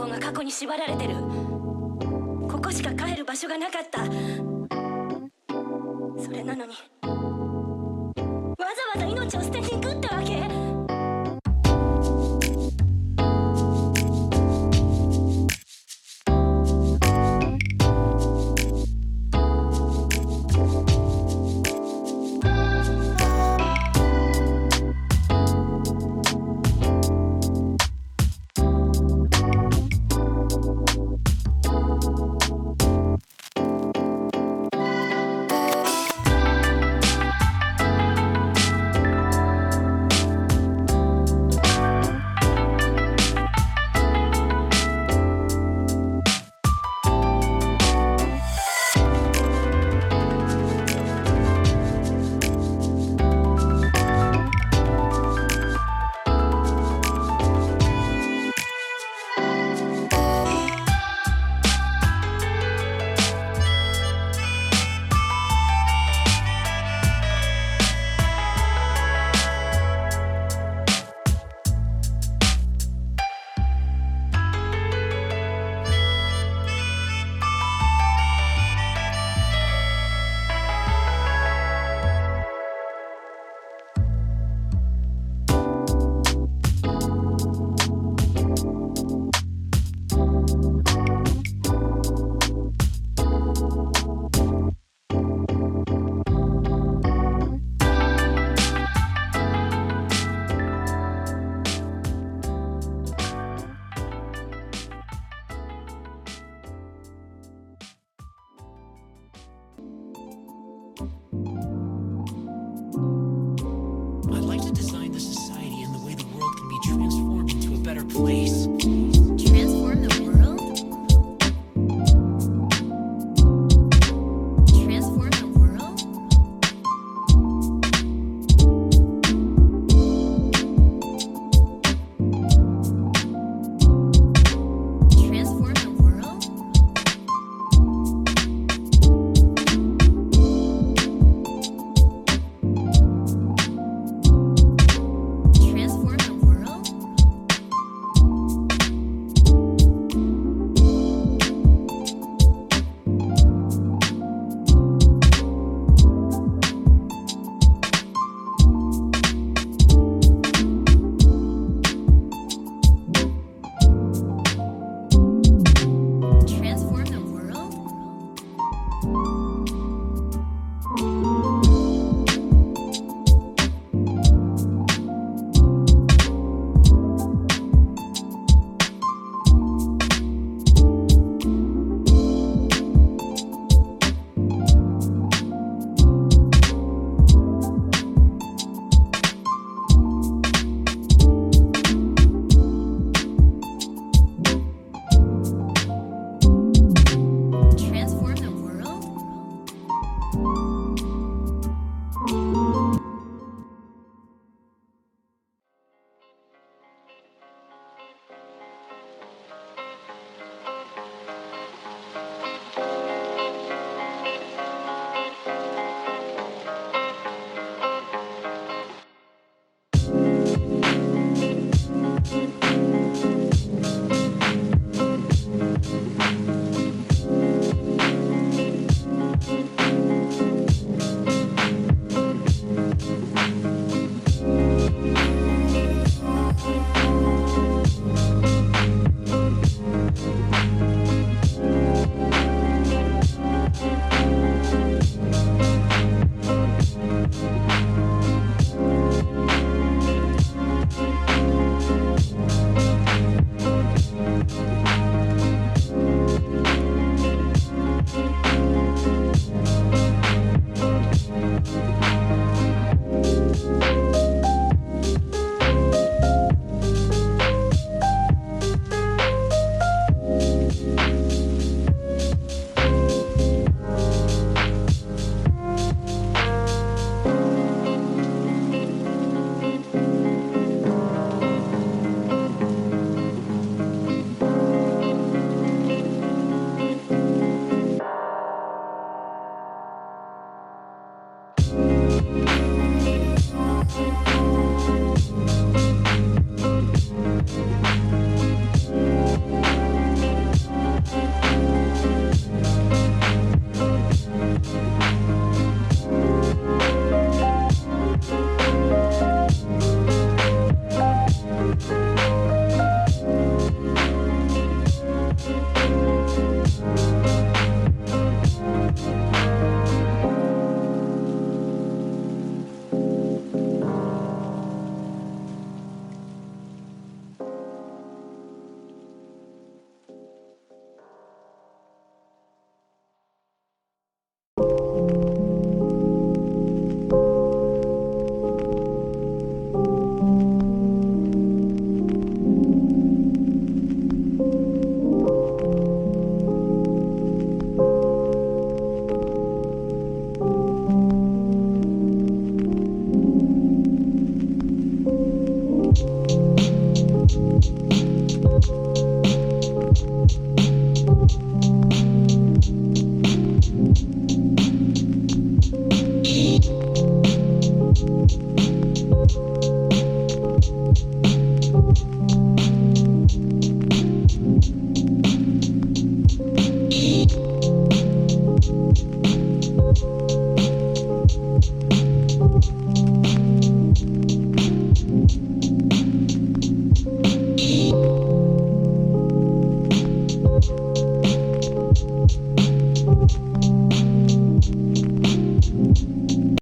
「方が過去に縛られてる。ここしか帰る場所がなかった。それなのに。